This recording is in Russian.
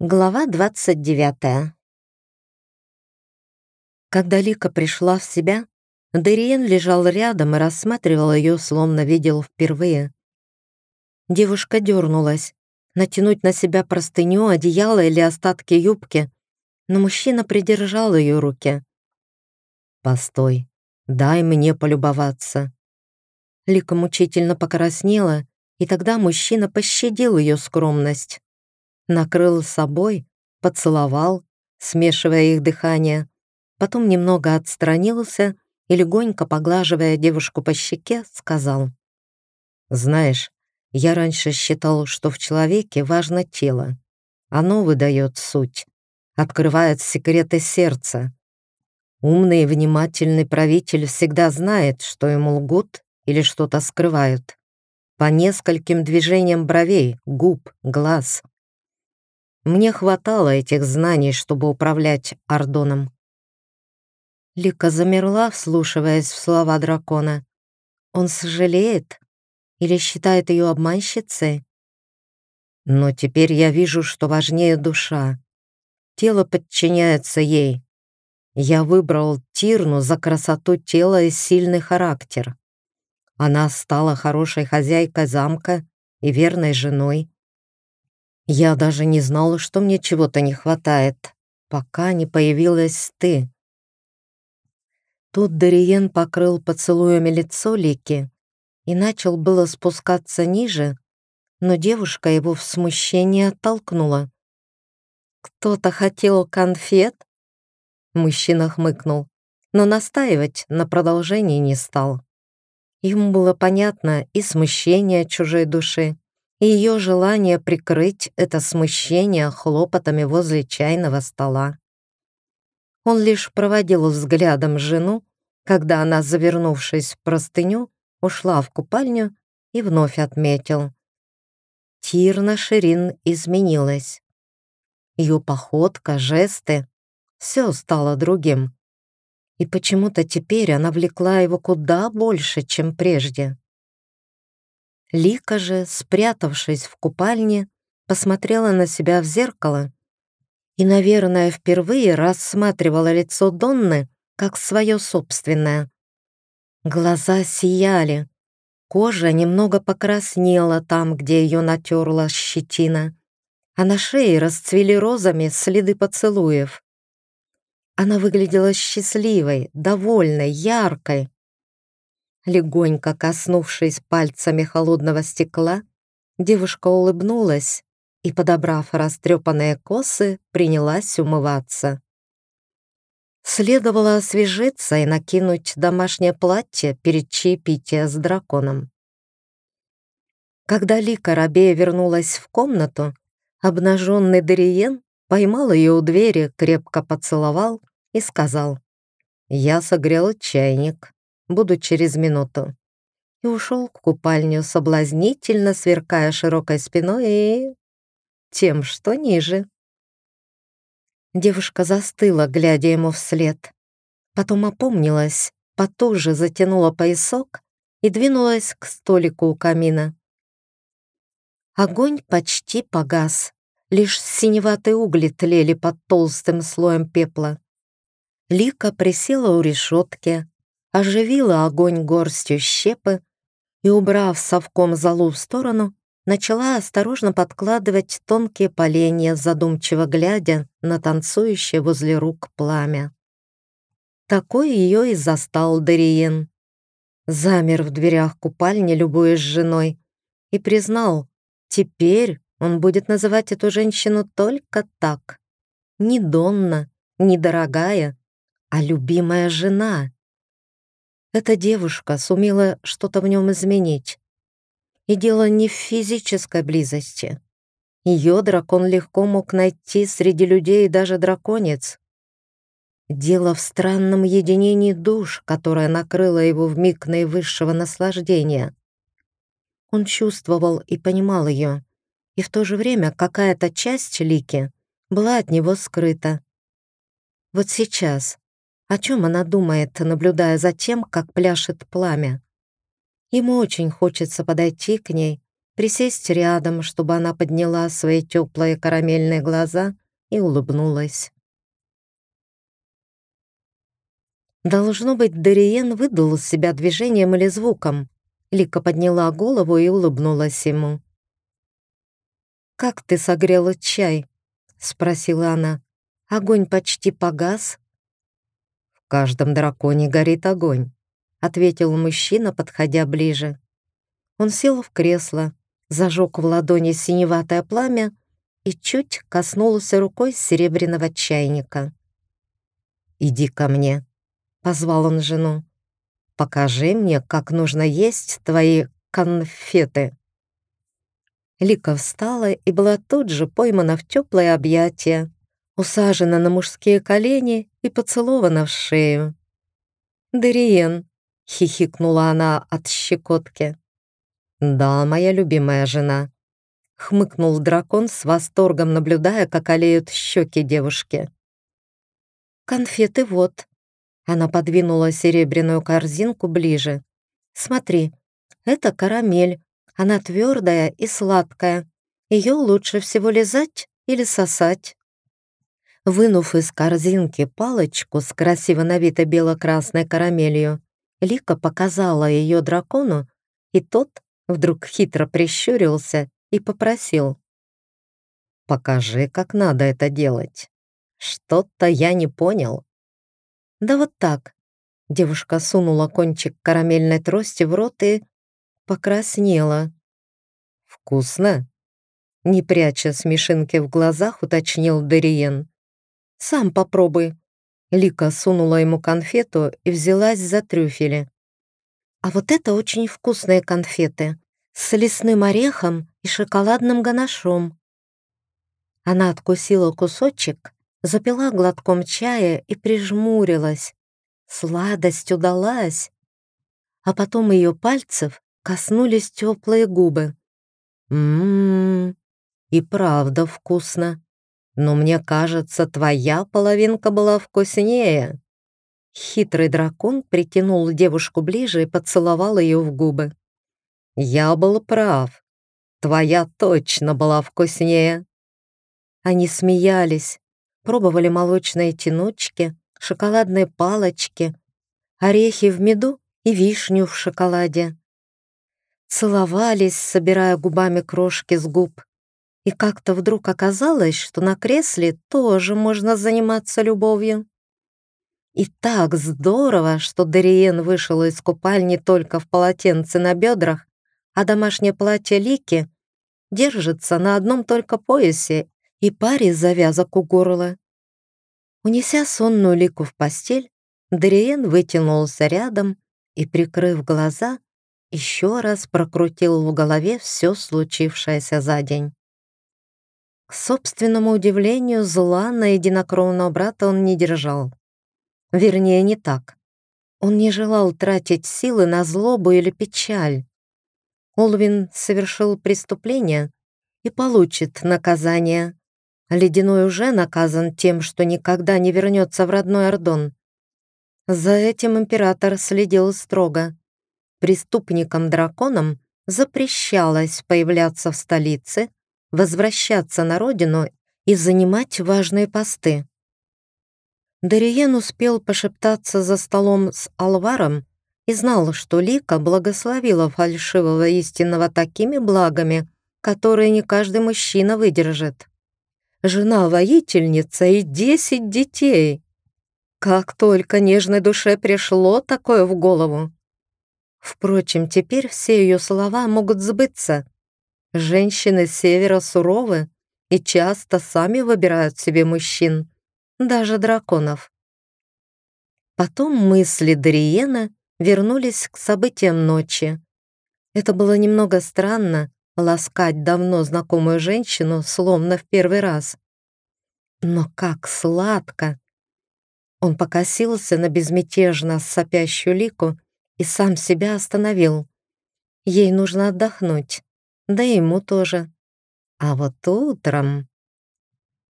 Глава 29 Когда Лика пришла в себя, Дериен лежал рядом и рассматривал ее, словно видел впервые. Девушка дернулась, натянуть на себя простыню, одеяло или остатки юбки, но мужчина придержал ее руки. «Постой, дай мне полюбоваться». Лика мучительно покраснела, и тогда мужчина пощадил ее скромность накрыл собой, поцеловал, смешивая их дыхание, потом немного отстранился и, легонько поглаживая девушку по щеке, сказал, «Знаешь, я раньше считал, что в человеке важно тело. Оно выдает суть, открывает секреты сердца. Умный и внимательный правитель всегда знает, что ему лгут или что-то скрывают. По нескольким движениям бровей, губ, глаз — мне хватало этих знаний, чтобы управлять Ордоном. Лика замерла, вслушиваясь в слова дракона. Он сожалеет или считает ее обманщицей? Но теперь я вижу, что важнее душа. Тело подчиняется ей. Я выбрал Тирну за красоту тела и сильный характер. Она стала хорошей хозяйкой замка и верной женой. Я даже не знала, что мне чего-то не хватает, пока не появилась ты. Тут Дариен покрыл поцелуями лицо Лики и начал было спускаться ниже, но девушка его в смущении оттолкнула. «Кто-то хотел конфет?» Мужчина хмыкнул, но настаивать на продолжении не стал. Ему было понятно и смущение чужой души, и ее желание прикрыть это смущение хлопотами возле чайного стола. Он лишь проводил взглядом жену, когда она, завернувшись в простыню, ушла в купальню и вновь отметил. Тирна Ширин изменилась. Ее походка, жесты — все стало другим. И почему-то теперь она влекла его куда больше, чем прежде. Лика же, спрятавшись в купальне, посмотрела на себя в зеркало и, наверное, впервые рассматривала лицо Донны как свое собственное. Глаза сияли, кожа немного покраснела там, где ее натерла щетина, а на шее расцвели розами следы поцелуев. Она выглядела счастливой, довольной, яркой. Легонько коснувшись пальцами холодного стекла, девушка улыбнулась и, подобрав растрепанные косы, принялась умываться. Следовало освежиться и накинуть домашнее платье перед чаепитием с драконом. Когда Лика Рабея вернулась в комнату, обнаженный Дариен поймал ее у двери, крепко поцеловал и сказал, «Я согрел чайник, буду через минуту». И ушел к купальню, соблазнительно сверкая широкой спиной и... тем, что ниже. Девушка застыла, глядя ему вслед. Потом опомнилась, потуже затянула поясок и двинулась к столику у камина. Огонь почти погас, лишь синеватые угли тлели под толстым слоем пепла. Лика присела у решетки, оживила огонь горстью щепы и, убрав совком залу в сторону, начала осторожно подкладывать тонкие поленья, задумчиво глядя на танцующее возле рук пламя. Такой ее и застал Дариен. Замер в дверях купальни, любуясь женой, и признал, теперь он будет называть эту женщину только так. Не Донна, не дорогая, а любимая жена. Эта девушка сумела что-то в нем изменить. И дело не в физической близости. Ее дракон легко мог найти среди людей даже драконец. Дело в странном единении душ, которое накрыло его в миг наивысшего наслаждения. Он чувствовал и понимал ее, и в то же время какая-то часть Лики была от него скрыта. Вот сейчас, о чем она думает, наблюдая за тем, как пляшет пламя? Ему очень хочется подойти к ней, присесть рядом, чтобы она подняла свои теплые карамельные глаза и улыбнулась. Должно быть, Дариен выдал себя движением или звуком. Лика подняла голову и улыбнулась ему. «Как ты согрела чай?» — спросила она. «Огонь почти погас?» «В каждом драконе горит огонь», — ответил мужчина, подходя ближе. Он сел в кресло, зажег в ладони синеватое пламя и чуть коснулся рукой серебряного чайника. «Иди ко мне», — позвал он жену. «Покажи мне, как нужно есть твои конфеты». Лика встала и была тут же поймана в теплое объятие, усажена на мужские колени и поцелована в шею. «Дариен», — хихикнула она от щекотки. «Да, моя любимая жена», — хмыкнул дракон с восторгом, наблюдая, как олеют щеки девушки. «Конфеты вот». Она подвинула серебряную корзинку ближе. «Смотри, это карамель. Она твердая и сладкая. Ее лучше всего лизать или сосать». Вынув из корзинки палочку с красиво навитой бело-красной карамелью, Лика показала ее дракону, и тот Вдруг хитро прищурился и попросил. «Покажи, как надо это делать. Что-то я не понял». «Да вот так». Девушка сунула кончик карамельной трости в рот и покраснела. «Вкусно?» Не пряча смешинки в глазах, уточнил Дериен. «Сам попробуй». Лика сунула ему конфету и взялась за трюфели. А вот это очень вкусные конфеты с лесным орехом и шоколадным ганашом. Она откусила кусочек, запила глотком чая и прижмурилась. Сладость удалась. А потом ее пальцев коснулись теплые губы. Ммм, и правда вкусно. Но мне кажется, твоя половинка была вкуснее. Хитрый дракон притянул девушку ближе и поцеловал ее в губы. «Я был прав. Твоя точно была вкуснее». Они смеялись, пробовали молочные тянучки, шоколадные палочки, орехи в меду и вишню в шоколаде. Целовались, собирая губами крошки с губ. И как-то вдруг оказалось, что на кресле тоже можно заниматься любовью. И так здорово, что Дариен вышел из купальни только в полотенце на бедрах, а домашнее платье Лики держится на одном только поясе и паре завязок у горла. Унеся сонную Лику в постель, Дариен вытянулся рядом и, прикрыв глаза, еще раз прокрутил в голове все случившееся за день. К собственному удивлению, зла на единокровного брата он не держал. Вернее, не так. Он не желал тратить силы на злобу или печаль. Олвин совершил преступление и получит наказание. Ледяной уже наказан тем, что никогда не вернется в родной Ордон. За этим император следил строго. Преступникам-драконам запрещалось появляться в столице, возвращаться на родину и занимать важные посты. Дариен успел пошептаться за столом с Алваром и знал, что Лика благословила фальшивого истинного такими благами, которые не каждый мужчина выдержит. Жена-воительница и десять детей. Как только нежной душе пришло такое в голову. Впрочем, теперь все ее слова могут сбыться. Женщины севера суровы и часто сами выбирают себе мужчин даже драконов. Потом мысли Дариена вернулись к событиям ночи. Это было немного странно — ласкать давно знакомую женщину, словно в первый раз. Но как сладко! Он покосился на безмятежно сопящую лику и сам себя остановил. Ей нужно отдохнуть, да и ему тоже. А вот утром...